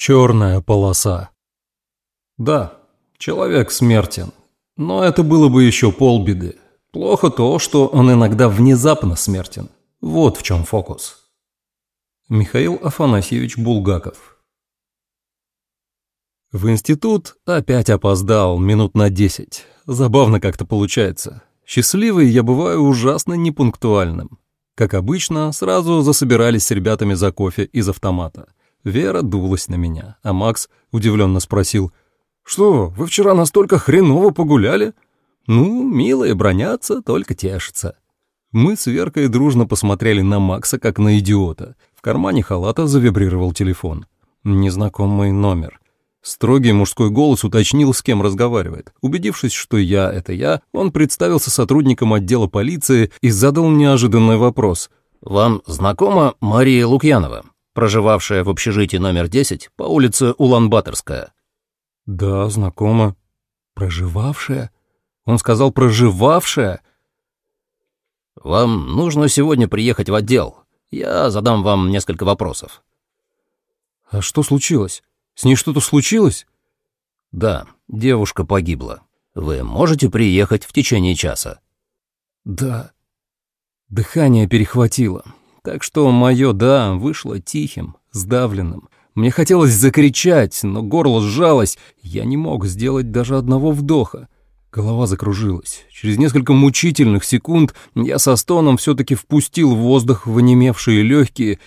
Черная полоса. Да, человек смертен. Но это было бы еще полбеды. Плохо то, что он иногда внезапно смертен. Вот в чем фокус. Михаил Афанасьевич Булгаков В институт опять опоздал минут на десять. Забавно как-то получается. Счастливый я бываю ужасно непунктуальным. Как обычно, сразу засобирались с ребятами за кофе из автомата. Вера дулась на меня, а Макс удивленно спросил, «Что, вы вчера настолько хреново погуляли?» «Ну, милые бронятся, только тешатся». Мы с Веркой дружно посмотрели на Макса, как на идиота. В кармане халата завибрировал телефон. Незнакомый номер. Строгий мужской голос уточнил, с кем разговаривает. Убедившись, что я — это я, он представился сотрудником отдела полиции и задал неожиданный вопрос. «Вам знакома Мария Лукьянова, проживавшая в общежитии номер 10 по улице Улан-Баторская?» «Да, знакома. Проживавшая?» Он сказал «проживавшая»? «Вам нужно сегодня приехать в отдел. Я задам вам несколько вопросов». «А что случилось?» С ней что-то случилось?» «Да, девушка погибла. Вы можете приехать в течение часа?» «Да». Дыхание перехватило, так что мое «да» вышло тихим, сдавленным. Мне хотелось закричать, но горло сжалось, я не мог сделать даже одного вдоха. Голова закружилась. Через несколько мучительных секунд я со стоном все-таки впустил воздух в онемевшие легкие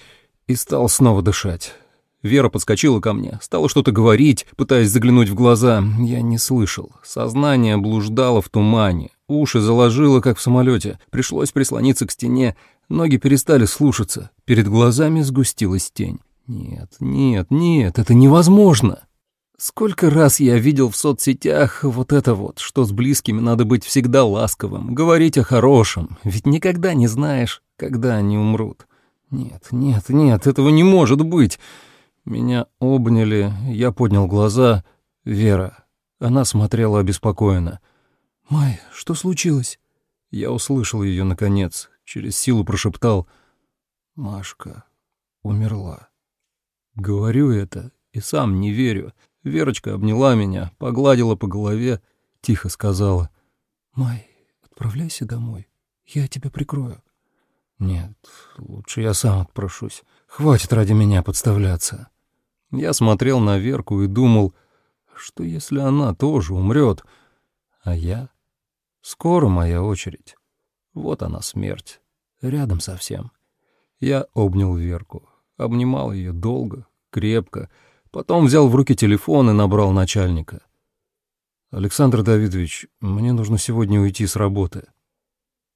и стал снова дышать. Вера подскочила ко мне, стала что-то говорить, пытаясь заглянуть в глаза. Я не слышал. Сознание блуждало в тумане. Уши заложило, как в самолете. Пришлось прислониться к стене. Ноги перестали слушаться. Перед глазами сгустилась тень. Нет, нет, нет, это невозможно. Сколько раз я видел в соцсетях вот это вот, что с близкими надо быть всегда ласковым, говорить о хорошем, ведь никогда не знаешь, когда они умрут. Нет, нет, нет, этого не может быть. Меня обняли, я поднял глаза. Вера. Она смотрела обеспокоенно. «Май, что случилось?» Я услышал ее наконец, через силу прошептал. «Машка умерла». Говорю это и сам не верю. Верочка обняла меня, погладила по голове, тихо сказала. «Май, отправляйся домой, я тебя прикрою». «Нет, лучше я сам отпрошусь. Хватит ради меня подставляться». Я смотрел на Верку и думал, что если она тоже умрет, а я? Скоро моя очередь. Вот она смерть, рядом совсем. Я обнял Верку, обнимал ее долго, крепко, потом взял в руки телефон и набрал начальника. «Александр Давидович, мне нужно сегодня уйти с работы».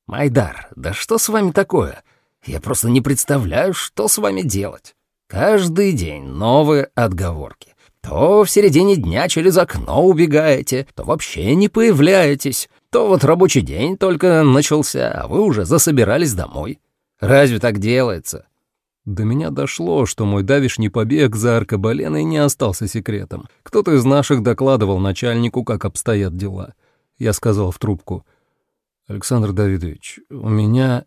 «Майдар, да что с вами такое? Я просто не представляю, что с вами делать». Каждый день новые отговорки. То в середине дня через окно убегаете, то вообще не появляетесь, то вот рабочий день только начался, а вы уже засобирались домой. Разве так делается? До меня дошло, что мой давишний побег за аркабаленой не остался секретом. Кто-то из наших докладывал начальнику, как обстоят дела. Я сказал в трубку. «Александр Давидович, у меня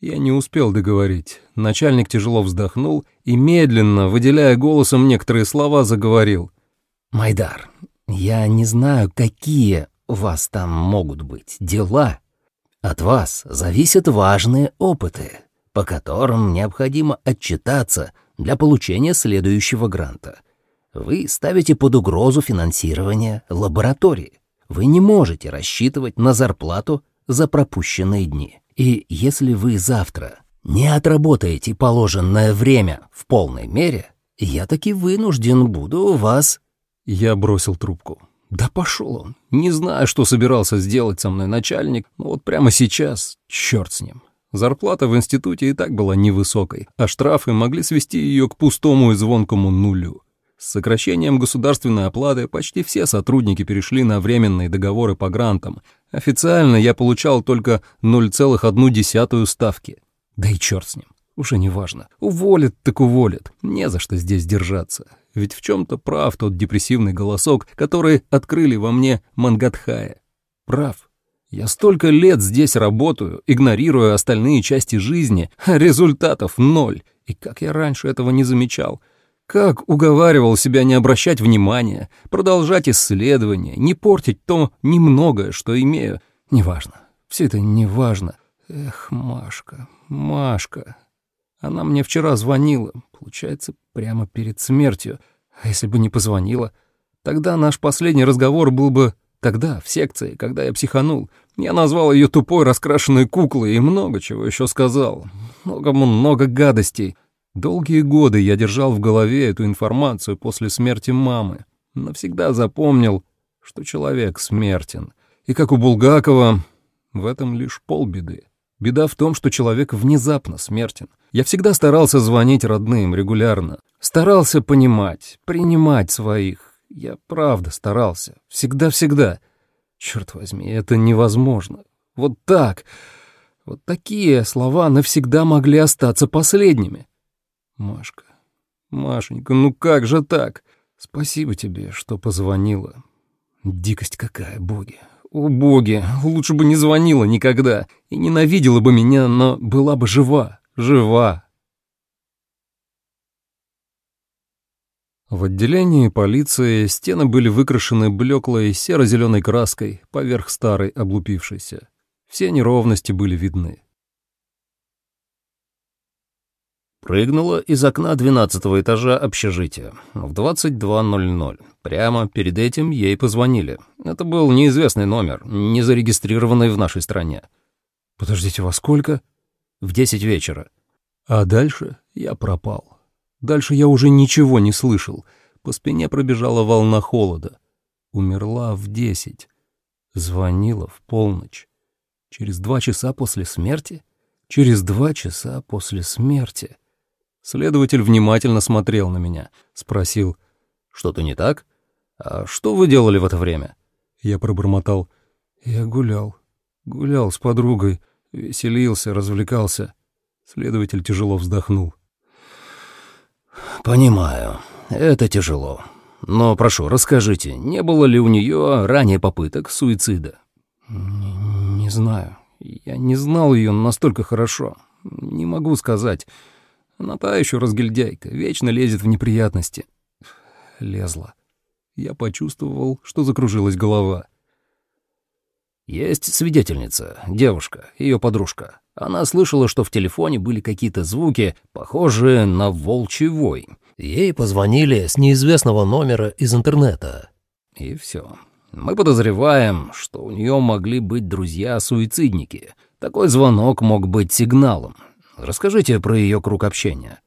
я не успел договорить. Начальник тяжело вздохнул и медленно, выделяя голосом некоторые слова, заговорил. «Майдар, я не знаю, какие у вас там могут быть дела. От вас зависят важные опыты, по которым необходимо отчитаться для получения следующего гранта. Вы ставите под угрозу финансирование лаборатории. Вы не можете рассчитывать на зарплату за пропущенные дни. И если вы завтра не отработаете положенное время в полной мере, я таки вынужден буду вас...» Я бросил трубку. Да пошел он. Не знаю, что собирался сделать со мной начальник, но вот прямо сейчас, черт с ним. Зарплата в институте и так была невысокой, а штрафы могли свести ее к пустому и звонкому нулю. С сокращением государственной оплаты почти все сотрудники перешли на временные договоры по грантам. Официально я получал только 0,1 ставки. Да и черт с ним, уже не важно. Уволят так уволят, не за что здесь держаться. Ведь в чем-то прав тот депрессивный голосок, который открыли во мне Мангатхая. Прав. Я столько лет здесь работаю, игнорируя остальные части жизни, а результатов ноль. И как я раньше этого не замечал — Как уговаривал себя не обращать внимания, продолжать исследования, не портить то немногое, что имею. Неважно. Все это неважно. Эх, Машка, Машка. Она мне вчера звонила, получается, прямо перед смертью. А если бы не позвонила, тогда наш последний разговор был бы тогда, в секции, когда я психанул. Я назвал ее тупой раскрашенной куклой и много чего еще сказал. Много-много гадостей. Долгие годы я держал в голове эту информацию после смерти мамы. Навсегда запомнил, что человек смертен. И как у Булгакова, в этом лишь полбеды. Беда в том, что человек внезапно смертен. Я всегда старался звонить родным регулярно. Старался понимать, принимать своих. Я правда старался. Всегда-всегда. Черт возьми, это невозможно. Вот так. Вот такие слова навсегда могли остаться последними. Машка, Машенька, ну как же так? Спасибо тебе, что позвонила. Дикость какая, боги. О, боги, лучше бы не звонила никогда и ненавидела бы меня, но была бы жива, жива. В отделении полиции стены были выкрашены блеклой серо-зеленой краской поверх старой облупившейся. Все неровности были видны. Прыгнула из окна двенадцатого этажа общежития в 22.00. Прямо перед этим ей позвонили. Это был неизвестный номер, не зарегистрированный в нашей стране. «Подождите, во сколько?» «В 10 вечера». А дальше я пропал. Дальше я уже ничего не слышал. По спине пробежала волна холода. Умерла в десять. Звонила в полночь. Через два часа после смерти? Через два часа после смерти. Следователь внимательно смотрел на меня, спросил, «Что-то не так? А что вы делали в это время?» Я пробормотал, «Я гулял, гулял с подругой, веселился, развлекался». Следователь тяжело вздохнул. «Понимаю, это тяжело. Но, прошу, расскажите, не было ли у нее ранее попыток суицида?» не, «Не знаю. Я не знал ее настолько хорошо. Не могу сказать. Она та еще разгильдяйка, вечно лезет в неприятности. Лезла. Я почувствовал, что закружилась голова. Есть свидетельница, девушка, ее подружка. Она слышала, что в телефоне были какие-то звуки, похожие на волчий вой. Ей позвонили с неизвестного номера из интернета. И все. Мы подозреваем, что у нее могли быть друзья-суицидники. Такой звонок мог быть сигналом. Расскажите про ее круг общения».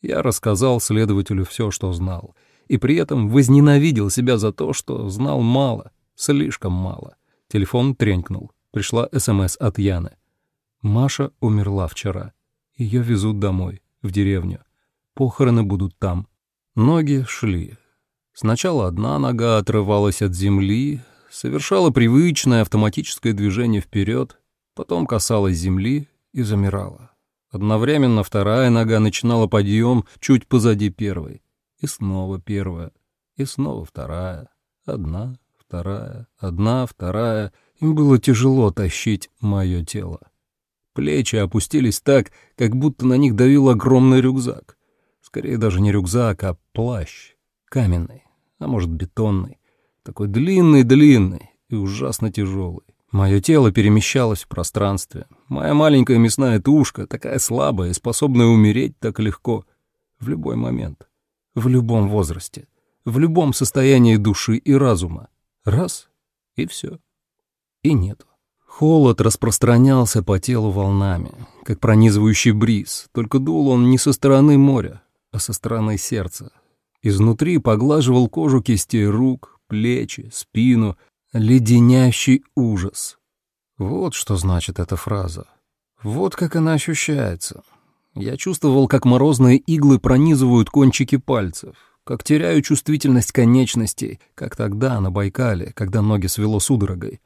Я рассказал следователю все, что знал, и при этом возненавидел себя за то, что знал мало, слишком мало. Телефон тренькнул. Пришла СМС от Яны. Маша умерла вчера. Ее везут домой, в деревню. Похороны будут там. Ноги шли. Сначала одна нога отрывалась от земли, совершала привычное автоматическое движение вперед, потом касалась земли и замирала. Одновременно вторая нога начинала подъем чуть позади первой. И снова первая. И снова вторая. Одна, вторая, одна, вторая. Им было тяжело тащить мое тело. Плечи опустились так, как будто на них давил огромный рюкзак. Скорее даже не рюкзак, а плащ. Каменный, а может бетонный. Такой длинный-длинный и ужасно тяжелый. Мое тело перемещалось в пространстве. Моя маленькая мясная тушка, такая слабая способная умереть так легко. В любой момент. В любом возрасте. В любом состоянии души и разума. Раз — и все. И нету. Холод распространялся по телу волнами, как пронизывающий бриз, только дул он не со стороны моря, а со стороны сердца. Изнутри поглаживал кожу кистей рук, плечи, спину, Леденящий ужас. Вот что значит эта фраза. Вот как она ощущается. Я чувствовал, как морозные иглы пронизывают кончики пальцев, как теряю чувствительность конечностей, как тогда на Байкале, когда ноги свело судорогой.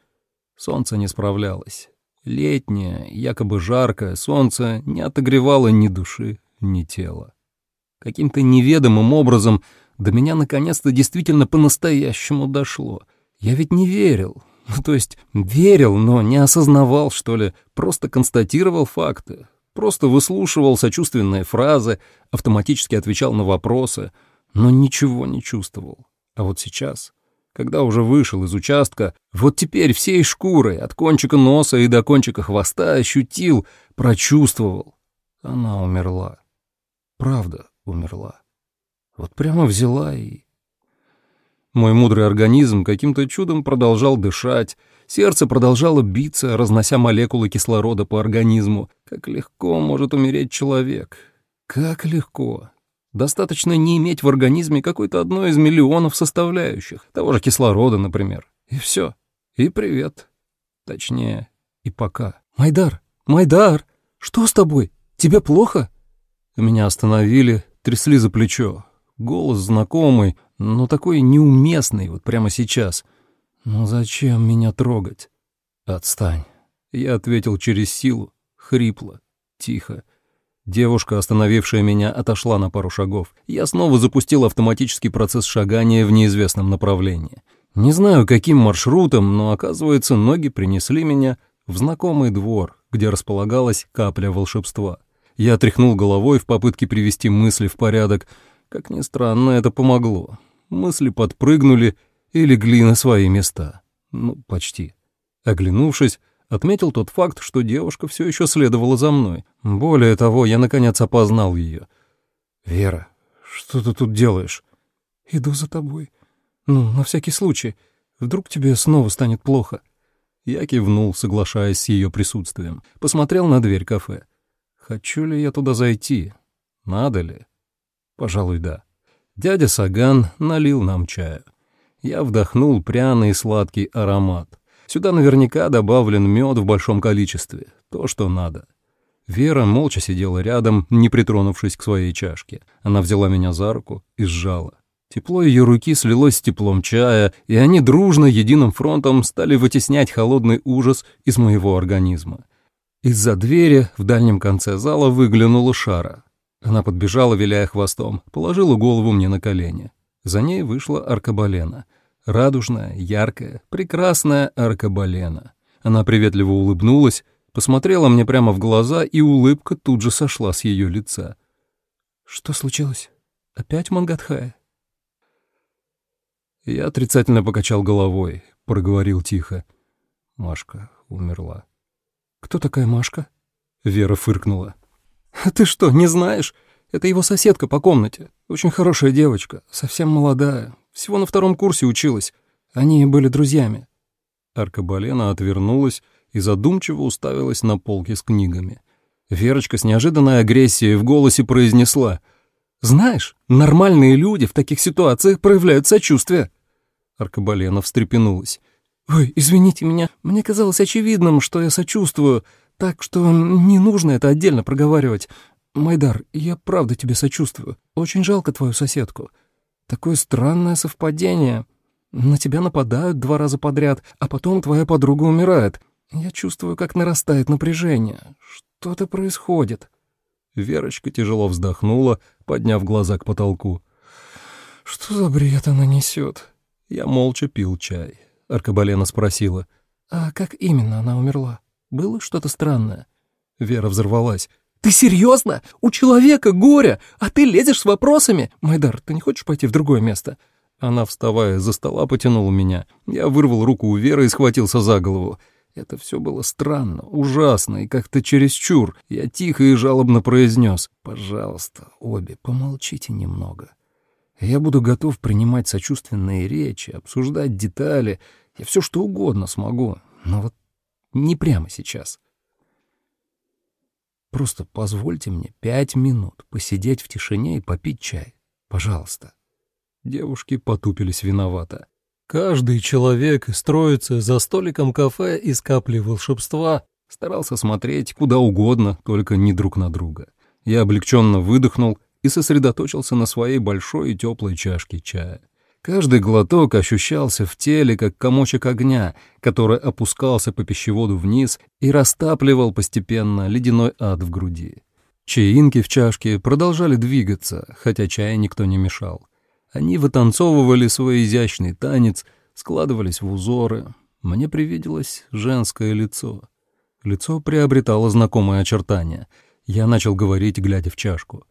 Солнце не справлялось. Летнее, якобы жаркое солнце не отогревало ни души, ни тела. Каким-то неведомым образом до меня наконец-то действительно по-настоящему дошло — я ведь не верил. Ну, то есть верил, но не осознавал, что ли, просто констатировал факты. Просто выслушивал сочувственные фразы, автоматически отвечал на вопросы, но ничего не чувствовал. А вот сейчас, когда уже вышел из участка, вот теперь всей шкурой, от кончика носа и до кончика хвоста ощутил, прочувствовал. Она умерла. Правда умерла. Вот прямо взяла и... Мой мудрый организм каким-то чудом продолжал дышать, сердце продолжало биться, разнося молекулы кислорода по организму. Как легко может умереть человек. Как легко. Достаточно не иметь в организме какой-то одной из миллионов составляющих, того же кислорода, например. И все. И привет. Точнее, и пока. «Майдар! Майдар! Что с тобой? Тебе плохо?» Меня остановили, трясли за плечо. Голос знакомый, но такой неуместный вот прямо сейчас. «Ну зачем меня трогать?» «Отстань!» Я ответил через силу, хрипло, тихо. Девушка, остановившая меня, отошла на пару шагов. Я снова запустил автоматический процесс шагания в неизвестном направлении. Не знаю, каким маршрутом, но, оказывается, ноги принесли меня в знакомый двор, где располагалась капля волшебства. Я тряхнул головой в попытке привести мысли в порядок. Как ни странно, это помогло. Мысли подпрыгнули и легли на свои места. Ну, почти. Оглянувшись, отметил тот факт, что девушка все еще следовала за мной. Более того, я наконец опознал ее. «Вера, что ты тут делаешь?» «Иду за тобой. Ну, на всякий случай. Вдруг тебе снова станет плохо». Я кивнул, соглашаясь с ее присутствием. Посмотрел на дверь кафе. «Хочу ли я туда зайти? Надо ли?» «Пожалуй, да». Дядя Саган налил нам чаю. Я вдохнул пряный и сладкий аромат. Сюда наверняка добавлен мед в большом количестве, то, что надо. Вера молча сидела рядом, не притронувшись к своей чашке. Она взяла меня за руку и сжала. Тепло ее руки слилось с теплом чая, и они дружно, единым фронтом стали вытеснять холодный ужас из моего организма. Из-за двери в дальнем конце зала выглянула Шара. Она подбежала, виляя хвостом, положила голову мне на колени. За ней вышла аркабалена — Радужная, яркая, прекрасная аркабалена. Она приветливо улыбнулась, посмотрела мне прямо в глаза, и улыбка тут же сошла с ее лица. «Что случилось? Опять Мангатхая?» Я отрицательно покачал головой, проговорил тихо. Машка умерла. «Кто такая Машка?» Вера фыркнула. «Ты что, не знаешь? Это его соседка по комнате. Очень хорошая девочка, совсем молодая, всего на втором курсе училась. Они были друзьями». Аркабалена отвернулась и задумчиво уставилась на полки с книгами. Верочка с неожиданной агрессией в голосе произнесла. «Знаешь, нормальные люди в таких ситуациях проявляют сочувствие». Аркабалена встрепенулась. «Ой, извините меня, мне казалось очевидным, что я сочувствую, так что не нужно это отдельно проговаривать. Майдар, я правда тебе сочувствую. Очень жалко твою соседку. Такое странное совпадение. На тебя нападают два раза подряд, а потом твоя подруга умирает. Я чувствую, как нарастает напряжение. Что-то происходит». Верочка тяжело вздохнула, подняв глаза к потолку. «Что за бред она несет?» Я молча пил чай. Аркабалена спросила. «А как именно она умерла? Было что-то странное?» Вера взорвалась. «Ты серьезно? У человека горе, а ты лезешь с вопросами? Майдар, ты не хочешь пойти в другое место?» Она, вставая за стола, потянула меня. Я вырвал руку у Веры и схватился за голову. Это все было странно, ужасно и как-то чересчур. Я тихо и жалобно произнес. «Пожалуйста, обе, помолчите немного. Я буду готов принимать сочувственные речи, обсуждать детали. Я все что угодно смогу, но вот не прямо сейчас». Просто позвольте мне пять минут посидеть в тишине и попить чай. Пожалуйста». Девушки потупились виновато. Каждый человек строится за столиком кафе из капли волшебства, старался смотреть куда угодно, только не друг на друга. Я облегченно выдохнул и сосредоточился на своей большой и теплой чашке чая. Каждый глоток ощущался в теле, как комочек огня, который опускался по пищеводу вниз и растапливал постепенно ледяной ад в груди. Чаинки в чашке продолжали двигаться, хотя чая никто не мешал. Они вытанцовывали свой изящный танец, складывались в узоры. Мне привиделось женское лицо. Лицо приобретало знакомые очертания. Я начал говорить, глядя в чашку.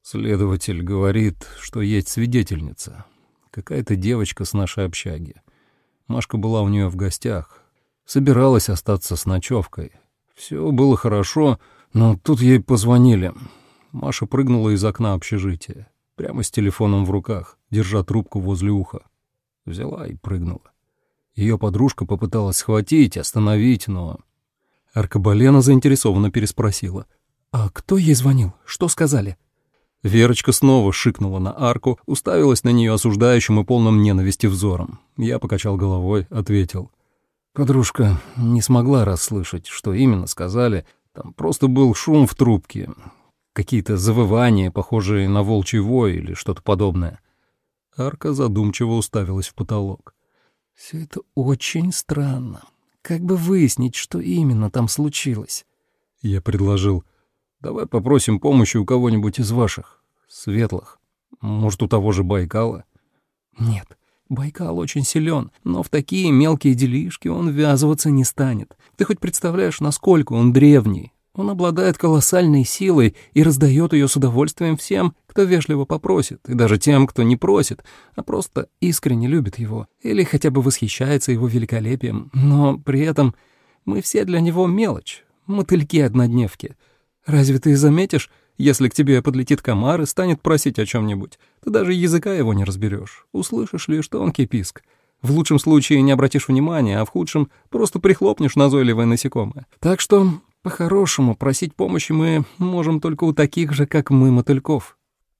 Следователь говорит, что есть свидетельница. Какая-то девочка с нашей общаги. Машка была у нее в гостях. Собиралась остаться с ночевкой. Все было хорошо, но тут ей позвонили. Маша прыгнула из окна общежития, прямо с телефоном в руках, держа трубку возле уха. Взяла и прыгнула. Ее подружка попыталась схватить, остановить, но... Аркабалена заинтересованно переспросила. «А кто ей звонил? Что сказали?» Верочка снова шикнула на арку, уставилась на нее осуждающим и полным ненависти взором. Я покачал головой, ответил. Подружка не смогла расслышать, что именно сказали. Там просто был шум в трубке. Какие-то завывания, похожие на волчий вой или что-то подобное. Арка задумчиво уставилась в потолок. Все это очень странно. Как бы выяснить, что именно там случилось? Я предложил, давай попросим помощи у кого-нибудь из ваших, светлых. Может, у того же Байкала? Нет, Байкал очень силен, но в такие мелкие делишки он ввязываться не станет. Ты хоть представляешь, насколько он древний? Он обладает колоссальной силой и раздает ее с удовольствием всем, кто вежливо попросит, и даже тем, кто не просит, а просто искренне любит его или хотя бы восхищается его великолепием. Но при этом мы все для него мелочь, мотыльки-однодневки. Разве ты заметишь, если к тебе подлетит комар и станет просить о чем-нибудь, ты даже языка его не разберешь, услышишь лишь тонкий писк. В лучшем случае не обратишь внимания, а в худшем просто прихлопнешь назойливое насекомое. Так что по-хорошему, просить помощи мы можем только у таких же, как мы, мотыльков».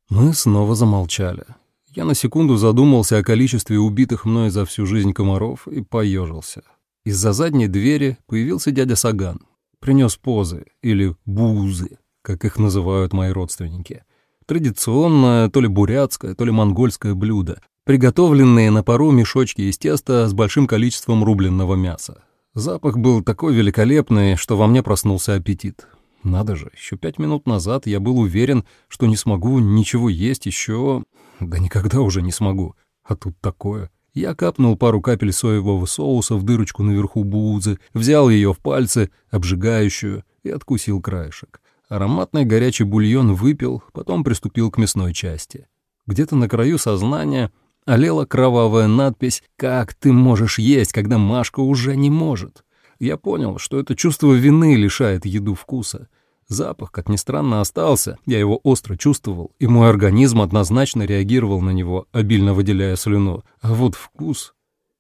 Мы снова замолчали. Я на секунду задумался о количестве убитых мной за всю жизнь комаров и поежился. Из-за задней двери появился дядя Саган. Принес позы, или бузы, как их называют мои родственники. Традиционное, то ли бурятское, то ли монгольское блюдо, приготовленные на пару мешочки из теста с большим количеством рубленного мяса. Запах был такой великолепный, что во мне проснулся аппетит. Надо же, еще пять минут назад я был уверен, что не смогу ничего есть еще... Да никогда уже не смогу. А тут такое. Я капнул пару капель соевого соуса в дырочку наверху бузы, взял ее в пальцы, обжигающую, и откусил краешек. Ароматный горячий бульон выпил, потом приступил к мясной части. Где-то на краю сознания олела кровавая надпись «Как ты можешь есть, когда Машка уже не может?». Я понял, что это чувство вины лишает еду вкуса. Запах, как ни странно, остался, я его остро чувствовал, и мой организм однозначно реагировал на него, обильно выделяя слюну. А вот вкус...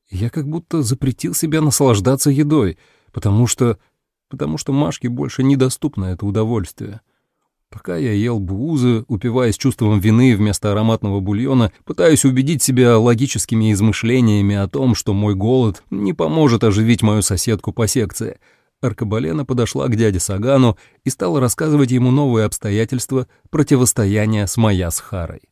Я как будто запретил себя наслаждаться едой, потому что... потому что Машке больше недоступно это удовольствие. Пока я ел буузы, упиваясь чувством вины вместо ароматного бульона, пытаясь убедить себя логическими измышлениями о том, что мой голод не поможет оживить мою соседку по секции, Аркабалена подошла к дяде Сагану и стала рассказывать ему новые обстоятельства противостояния с моя с Харой.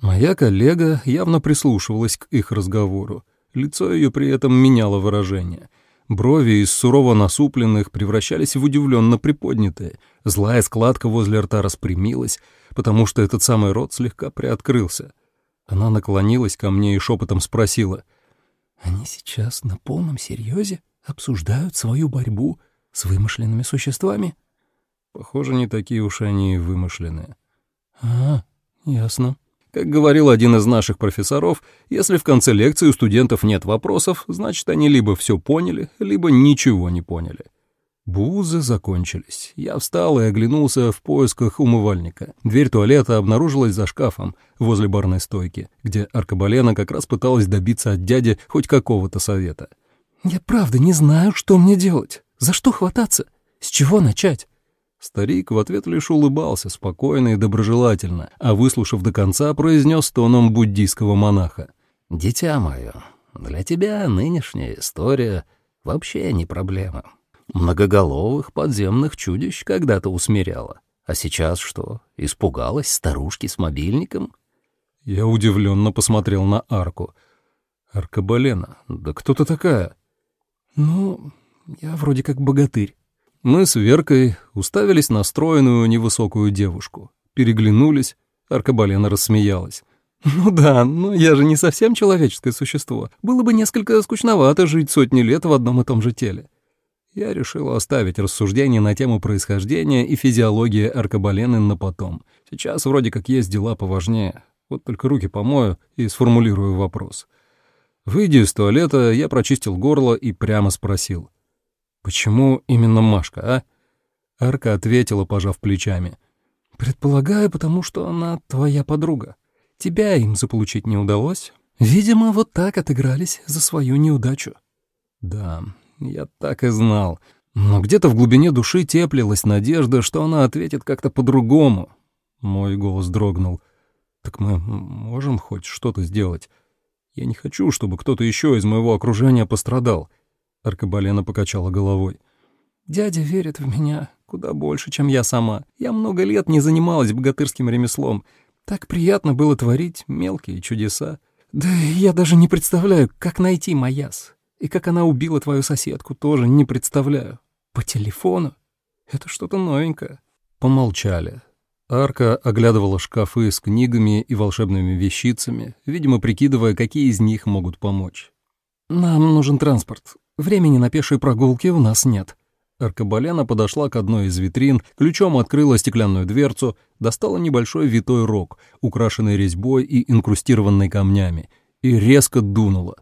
Моя коллега явно прислушивалась к их разговору. Лицо ее при этом меняло выражение — Брови из сурово насупленных превращались в удивленно приподнятые. Злая складка возле рта распрямилась, потому что этот самый рот слегка приоткрылся. Она наклонилась ко мне и шепотом спросила. «Они сейчас на полном серьезе обсуждают свою борьбу с вымышленными существами?» «Похоже, не такие уж они вымышленные». «А, ясно». Как говорил один из наших профессоров, если в конце лекции у студентов нет вопросов, значит, они либо все поняли, либо ничего не поняли. Бузы закончились. Я встал и оглянулся в поисках умывальника. Дверь туалета обнаружилась за шкафом, возле барной стойки, где Аркабалена как раз пыталась добиться от дяди хоть какого-то совета. «Я правда не знаю, что мне делать. За что хвататься? С чего начать?» Старик в ответ лишь улыбался спокойно и доброжелательно, а выслушав до конца, произнес тоном буддийского монаха. «Дитя мое, для тебя нынешняя история вообще не проблема. Многоголовых подземных чудищ когда-то усмиряла. А сейчас что, испугалась старушки с мобильником?» Я удивленно посмотрел на арку. «Аркабалена, да кто ты такая?» «Ну, я вроде как богатырь». Мы с Веркой уставились на стройную невысокую девушку, переглянулись, Аркабалена рассмеялась. «Ну да, но я же не совсем человеческое существо. Было бы несколько скучновато жить сотни лет в одном и том же теле». Я решил оставить рассуждения на тему происхождения и физиологии аркабалены на потом. Сейчас вроде как есть дела поважнее. Вот только руки помою и сформулирую вопрос. Выйдя из туалета, я прочистил горло и прямо спросил. «Почему именно Машка, а?» Арка ответила, пожав плечами. «Предполагаю, потому что она твоя подруга. Тебя им заполучить не удалось. Видимо, вот так отыгрались за свою неудачу». «Да, я так и знал. Но где-то в глубине души теплилась надежда, что она ответит как-то по-другому. Мой голос дрогнул. «Так мы можем хоть что-то сделать? Я не хочу, чтобы кто-то еще из моего окружения пострадал». Аркабалена покачала головой. «Дядя верит в меня куда больше, чем я сама. Я много лет не занималась богатырским ремеслом. Так приятно было творить мелкие чудеса. Да я даже не представляю, как найти Маяс. И как она убила твою соседку, тоже не представляю. По телефону? Это что-то новенькое». Помолчали. Арка оглядывала шкафы с книгами и волшебными вещицами, видимо, прикидывая, какие из них могут помочь. «Нам нужен транспорт. Времени на пешие прогулки у нас нет». Аркабалена подошла к одной из витрин, ключом открыла стеклянную дверцу, достала небольшой витой рог, украшенный резьбой и инкрустированный камнями, и резко дунула.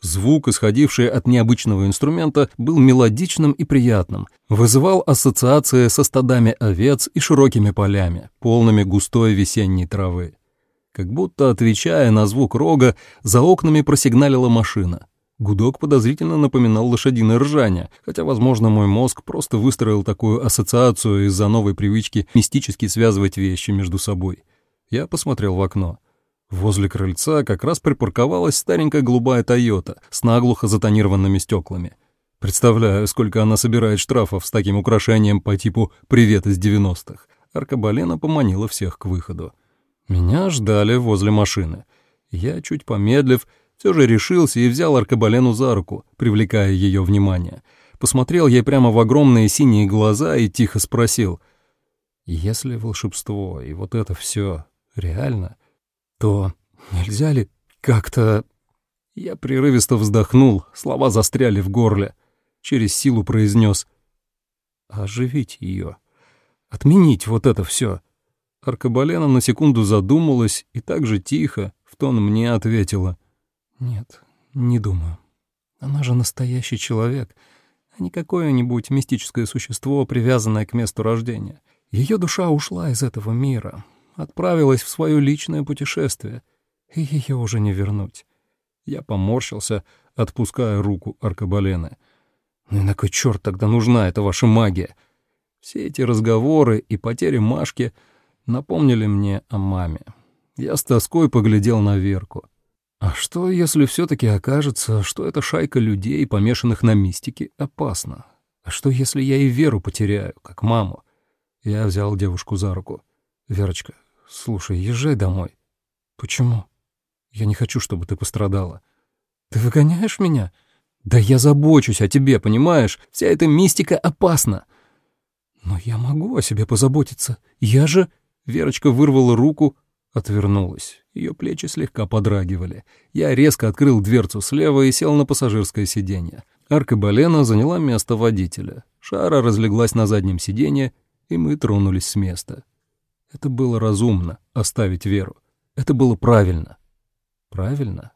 Звук, исходивший от необычного инструмента, был мелодичным и приятным, вызывал ассоциации со стадами овец и широкими полями, полными густой весенней травы. Как будто, отвечая на звук рога, за окнами просигналила машина. Гудок подозрительно напоминал лошадиное ржание, хотя, возможно, мой мозг просто выстроил такую ассоциацию из-за новой привычки мистически связывать вещи между собой. Я посмотрел в окно. Возле крыльца как раз припарковалась старенькая голубая «Тойота» с наглухо затонированными стеклами. Представляю, сколько она собирает штрафов с таким украшением по типу «Привет из 90-х». Аркабалена поманила всех к выходу. Меня ждали возле машины. Я, чуть помедлив, все же решился и взял Аркабалену за руку, привлекая ее внимание. Посмотрел ей прямо в огромные синие глаза и тихо спросил, «Если волшебство и вот это все реально, то нельзя ли как-то...» Я прерывисто вздохнул, слова застряли в горле. Через силу произнес «Оживить ее, отменить вот это все». Аркабалена на секунду задумалась и так же тихо, в тон мне ответила «Нет, не думаю. Она же настоящий человек, а не какое-нибудь мистическое существо, привязанное к месту рождения. Ее душа ушла из этого мира, отправилась в свое личное путешествие, и ее уже не вернуть. Я поморщился, отпуская руку Аркабалены. «Ну и на кой черт тогда нужна эта ваша магия?» Все эти разговоры и потери Машки напомнили мне о маме. Я с тоской поглядел на Верку. А что, если все-таки окажется, что эта шайка людей, помешанных на мистике, опасна? А что, если я и Веру потеряю, как маму? Я взял девушку за руку. «Верочка, слушай, езжай домой». «Почему?» «Я не хочу, чтобы ты пострадала». «Ты выгоняешь меня?» «Да я забочусь о тебе, понимаешь? Вся эта мистика опасна». «Но я могу о себе позаботиться. Я же...» Верочка вырвала руку, отвернулась. Ее плечи слегка подрагивали. Я резко открыл дверцу слева и сел на пассажирское сиденье. Аркабалена заняла место водителя. Шара разлеглась на заднем сиденье, и мы тронулись с места. Это было разумно — оставить Веру. Это было правильно. Правильно?